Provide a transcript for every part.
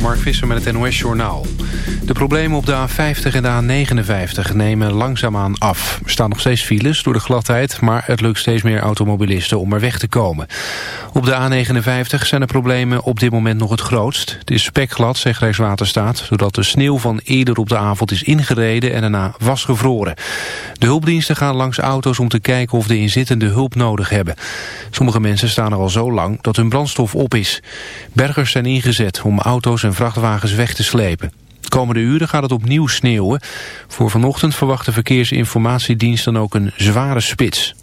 Mark Visser met het NOS Journaal. De problemen op de A50 en de A59 nemen langzaamaan af. Er staan nog steeds files door de gladheid... maar het lukt steeds meer automobilisten om er weg te komen. Op de A59 zijn de problemen op dit moment nog het grootst. Het is spekglad, zegt Rijkswaterstaat... doordat de sneeuw van eerder op de avond is ingereden en daarna vastgevroren. De hulpdiensten gaan langs auto's om te kijken of de inzittenden hulp nodig hebben. Sommige mensen staan er al zo lang dat hun brandstof op is. Bergers zijn ingezet om auto's en vrachtwagens weg te slepen. De komende uren gaat het opnieuw sneeuwen. Voor vanochtend verwacht de Verkeersinformatiedienst dan ook een zware spits.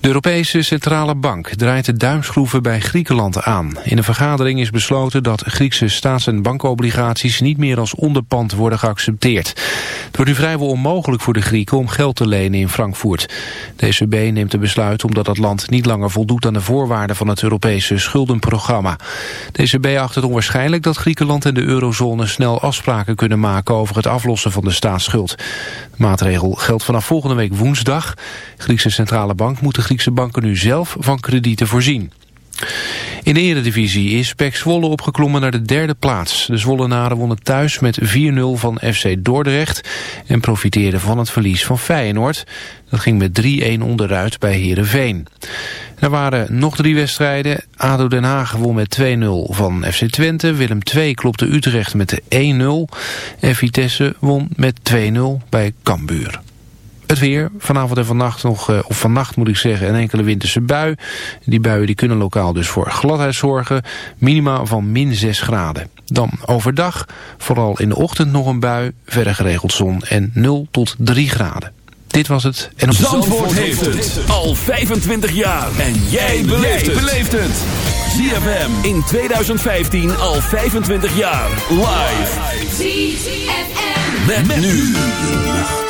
De Europese Centrale Bank draait de duimschroeven bij Griekenland aan. In een vergadering is besloten dat Griekse staats- en bankobligaties niet meer als onderpand worden geaccepteerd. Het wordt nu vrijwel onmogelijk voor de Grieken om geld te lenen in Frankfurt. De ECB neemt de besluit omdat het land niet langer voldoet aan de voorwaarden van het Europese schuldenprogramma. De ECB acht het onwaarschijnlijk dat Griekenland en de eurozone snel afspraken kunnen maken over het aflossen van de staatsschuld. Maatregel geldt vanaf volgende week woensdag. Griekse Centrale Bank moet de Griekse banken nu zelf van kredieten voorzien. In de eredivisie is PEC Zwolle opgeklommen naar de derde plaats. De Zwollenaren wonnen thuis met 4-0 van FC Dordrecht... en profiteerden van het verlies van Feyenoord. Dat ging met 3-1 onderuit bij Heerenveen. Er waren nog drie wedstrijden. ADO Den Haag won met 2-0 van FC Twente. Willem II klopte Utrecht met de 1-0. En Vitesse won met 2-0 bij Cambuur. Het weer, vanavond en vannacht nog, eh, of vannacht moet ik zeggen, een enkele winterse bui. Die buien die kunnen lokaal dus voor gladheid zorgen. Minima van min 6 graden. Dan overdag, vooral in de ochtend nog een bui, verder geregeld zon en 0 tot 3 graden. Dit was het. En op Zandvoort, Zandvoort heeft het al 25 jaar. En jij beleeft het. ZFM in 2015 al 25 jaar. Live. ZFM. Met, met nu de nacht.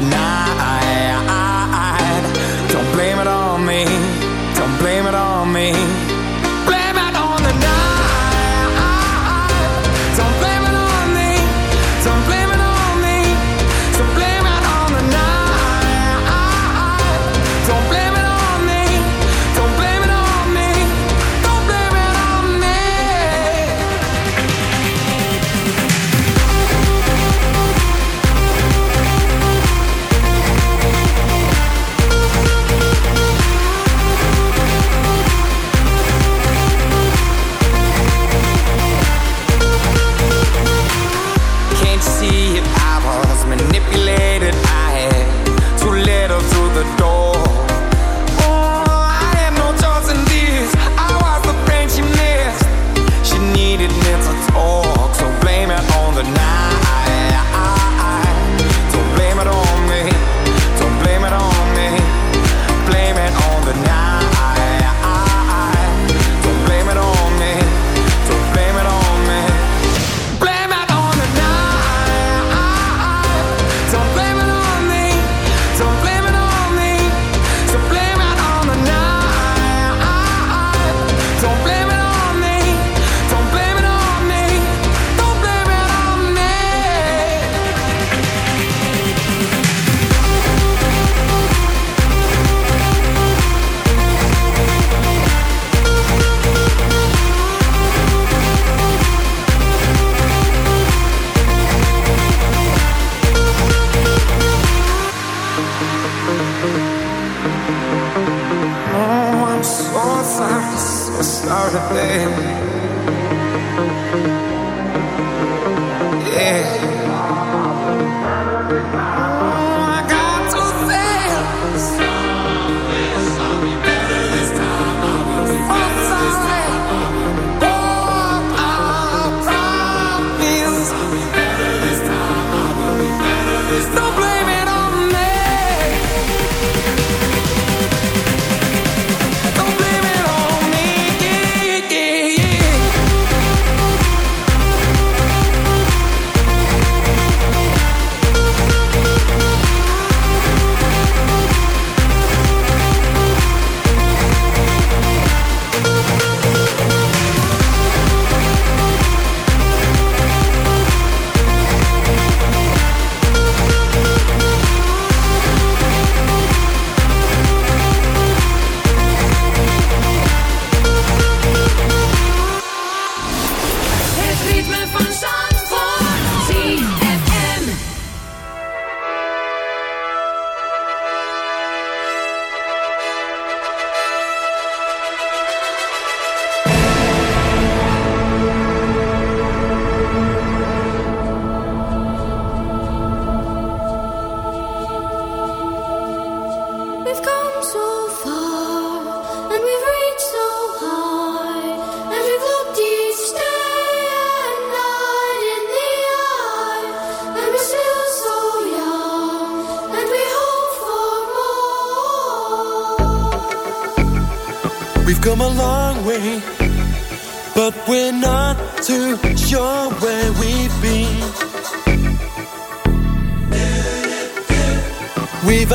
Night. Don't blame it on me, don't blame it on me.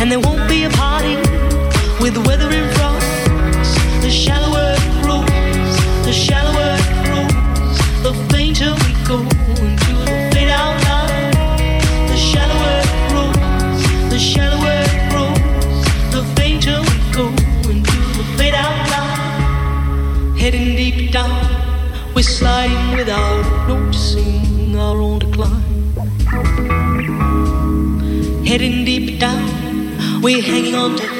and there won't be a party with the weather in. The shallower it grows, the shallower it grows, the fainter we go into the fade out line. The shallower it grows, the shallower it grows, the fainter we go into the fade out line. Heading deep down, we're sliding hanging on to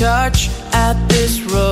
touch at this road.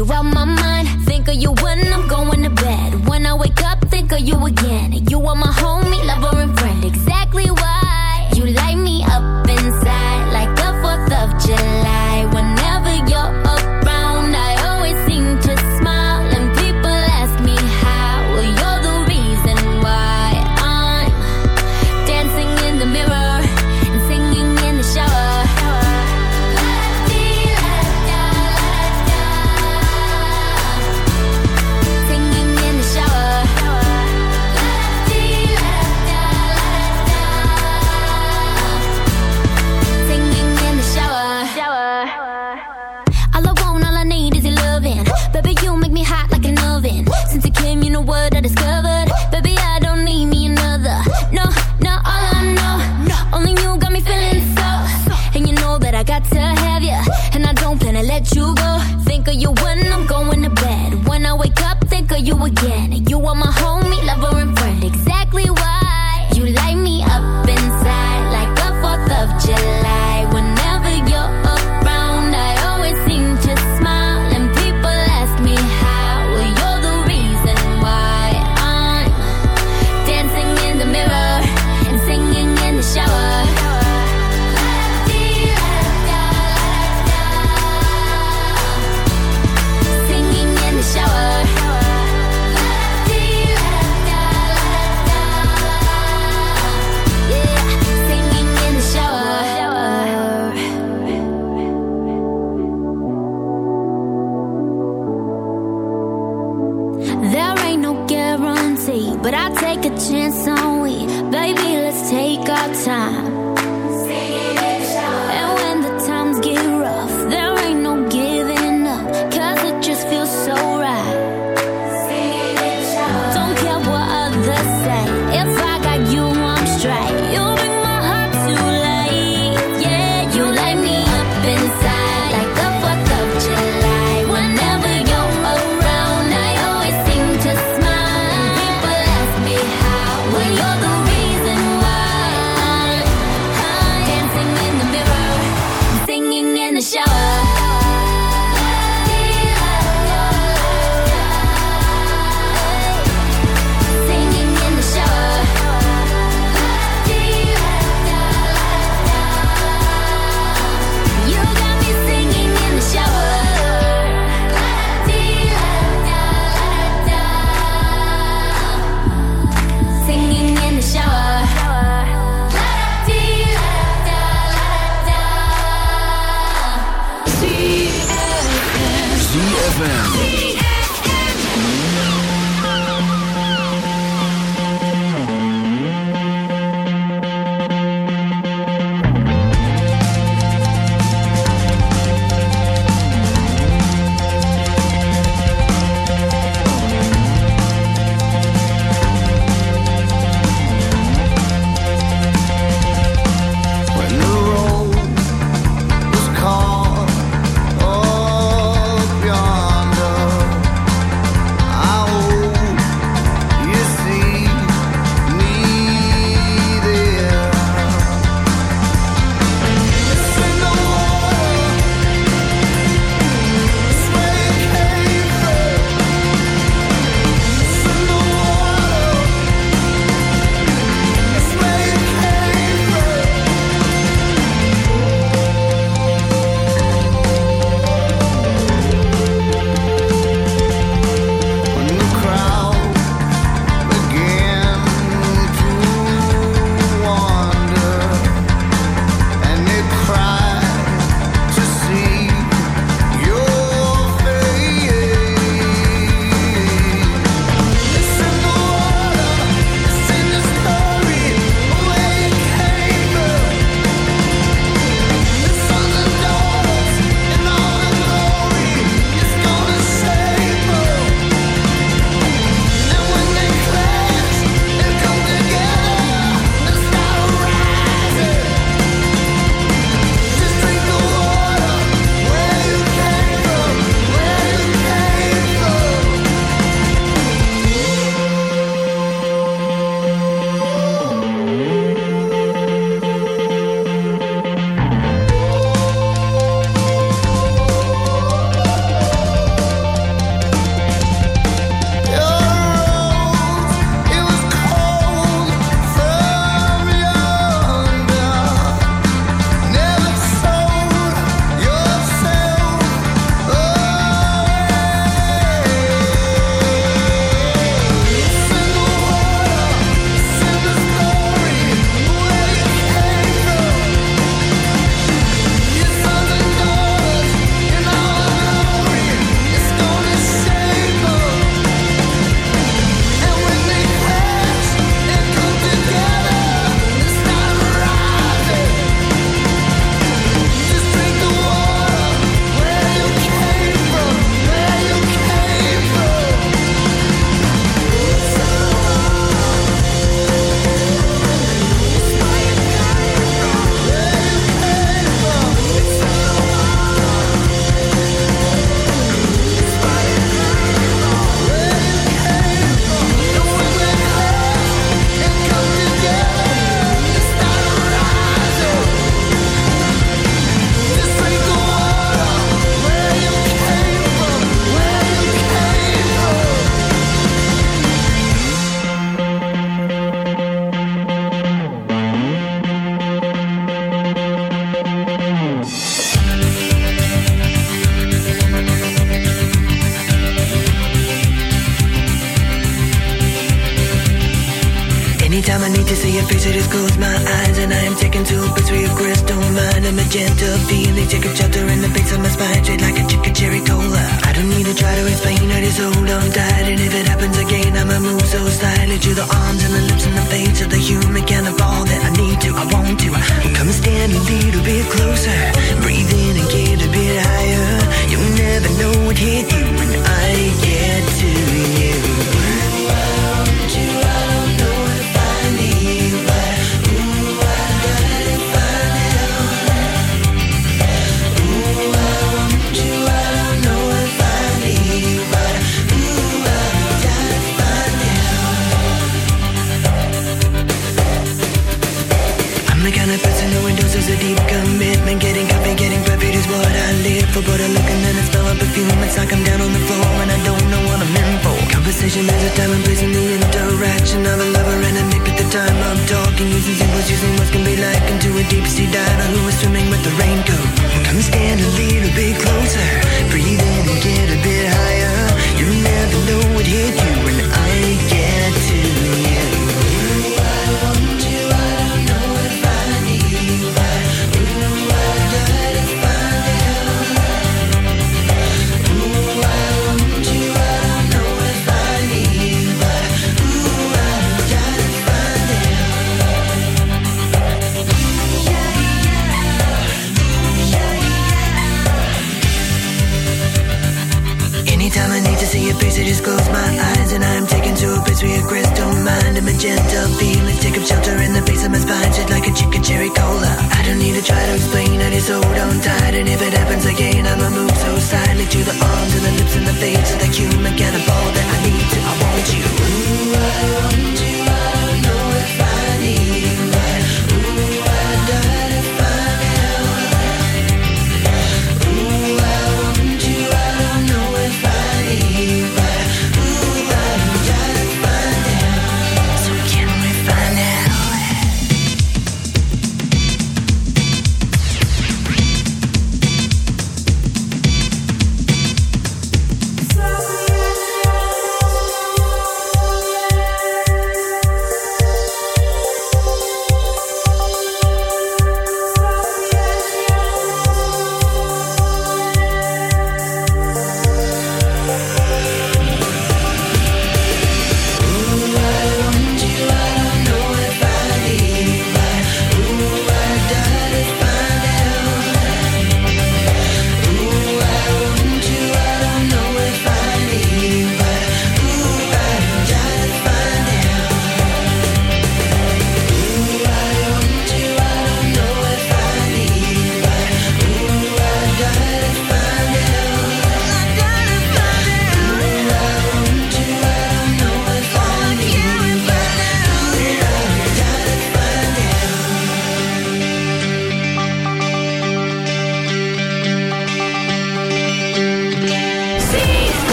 you out my mind. Think of you when I'm going.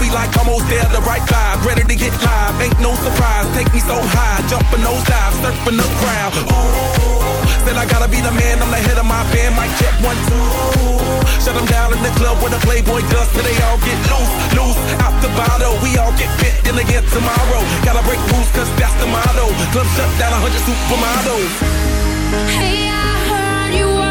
Be like almost there, the right vibe. Ready to get live, ain't no surprise. Take me so high, jumping those dives, surfing the crowd. Ooh, said I gotta be the man, I'm the head of my band. Mic check one, two. Shut them down in the club with a Playboy does, so they all get loose, loose. Out the bottle, we all get fit in again tomorrow. Gotta break rules, cause that's the motto. Club shut down, 100 supermodels. Hey, I heard you were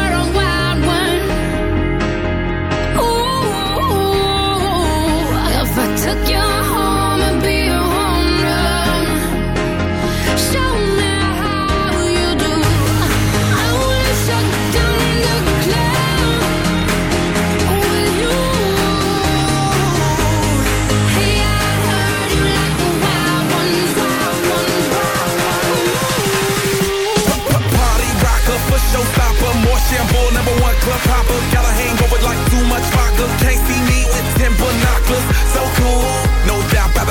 Shamble, number one club hopper. Got a hangover like too much vodka. Can't see me with ten binoculars. So cool